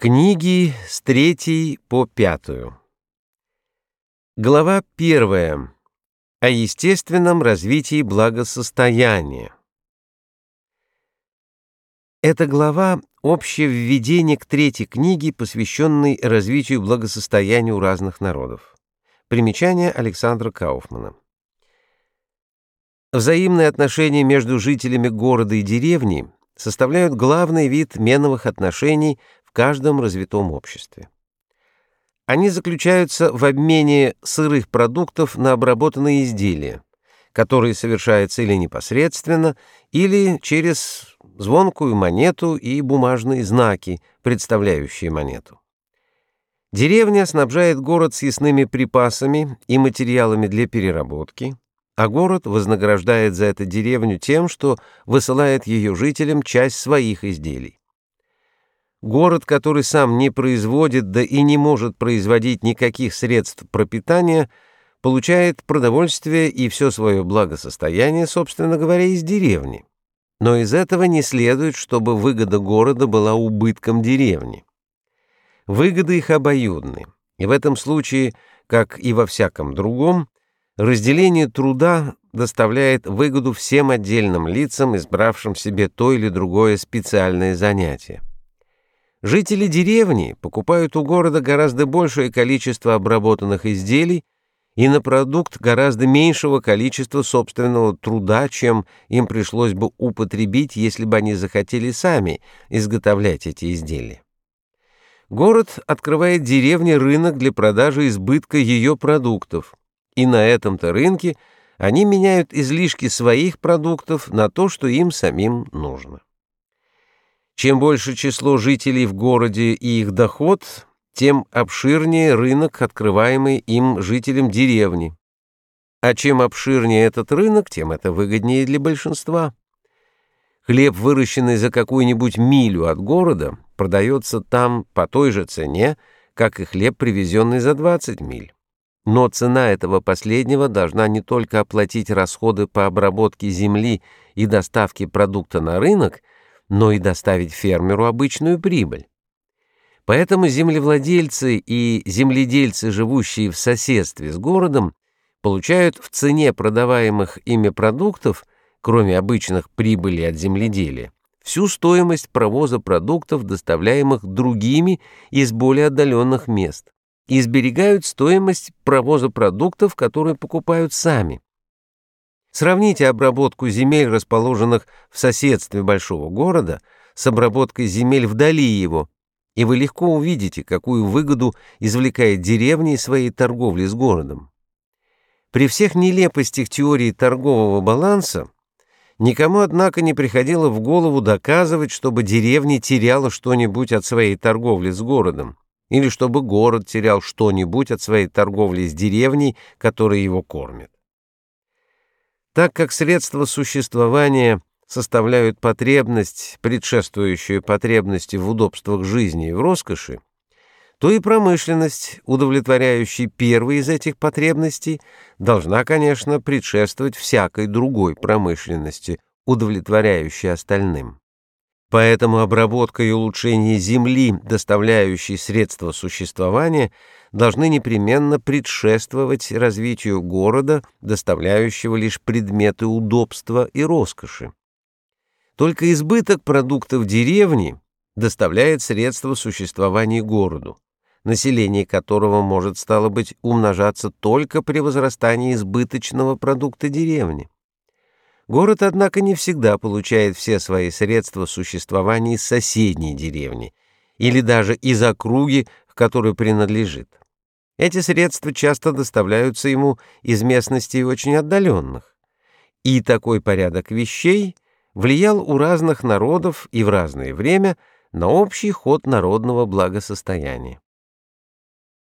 Книги с третьей по пятую. Глава первая. О естественном развитии благосостояния. Эта глава — общее введение к третьей книге, посвященной развитию благосостояния у разных народов. Примечание Александра Кауфмана. Взаимные отношения между жителями города и деревни составляют главный вид меновых отношений каждом развитом обществе. Они заключаются в обмене сырых продуктов на обработанные изделия, которые совершаются или непосредственно, или через звонкую монету и бумажные знаки, представляющие монету. Деревня снабжает город съестными припасами и материалами для переработки, а город вознаграждает за это деревню тем, что высылает ее жителям часть своих изделий. Город, который сам не производит, да и не может производить никаких средств пропитания, получает продовольствие и все свое благосостояние, собственно говоря, из деревни. Но из этого не следует, чтобы выгода города была убытком деревни. Выгоды их обоюдны, и в этом случае, как и во всяком другом, разделение труда доставляет выгоду всем отдельным лицам, избравшим себе то или другое специальное занятие. Жители деревни покупают у города гораздо большее количество обработанных изделий и на продукт гораздо меньшего количества собственного труда, чем им пришлось бы употребить, если бы они захотели сами изготовлять эти изделия. Город открывает деревне рынок для продажи избытка ее продуктов, и на этом-то рынке они меняют излишки своих продуктов на то, что им самим нужно. Чем больше число жителей в городе и их доход, тем обширнее рынок, открываемый им жителям деревни. А чем обширнее этот рынок, тем это выгоднее для большинства. Хлеб, выращенный за какую-нибудь милю от города, продается там по той же цене, как и хлеб, привезенный за 20 миль. Но цена этого последнего должна не только оплатить расходы по обработке земли и доставке продукта на рынок, но и доставить фермеру обычную прибыль. Поэтому землевладельцы и земледельцы, живущие в соседстве с городом, получают в цене продаваемых ими продуктов, кроме обычных прибылей от земледелия, всю стоимость провоза продуктов, доставляемых другими из более отдаленных мест, и сберегают стоимость провоза продуктов, которые покупают сами. Сравните обработку земель, расположенных в соседстве большого города, с обработкой земель вдали его, и вы легко увидите, какую выгоду извлекает деревня из своей торговли с городом. При всех нелепостях теории торгового баланса никому, однако, не приходило в голову доказывать, чтобы деревня теряла что-нибудь от своей торговли с городом, или чтобы город терял что-нибудь от своей торговли с деревней, которая его кормит. Так как средства существования составляют потребность, предшествующую потребности в удобствах жизни и в роскоши, то и промышленность, удовлетворяющая первой из этих потребностей, должна, конечно, предшествовать всякой другой промышленности, удовлетворяющей остальным. Поэтому обработка и улучшение земли, доставляющие средства существования, должны непременно предшествовать развитию города, доставляющего лишь предметы удобства и роскоши. Только избыток продуктов деревни доставляет средства существования городу, население которого может, стало быть, умножаться только при возрастании избыточного продукта деревни. Город, однако, не всегда получает все свои средства существования из соседней деревни или даже из округи, к которой принадлежит. Эти средства часто доставляются ему из местностей очень отдаленных. И такой порядок вещей влиял у разных народов и в разное время на общий ход народного благосостояния.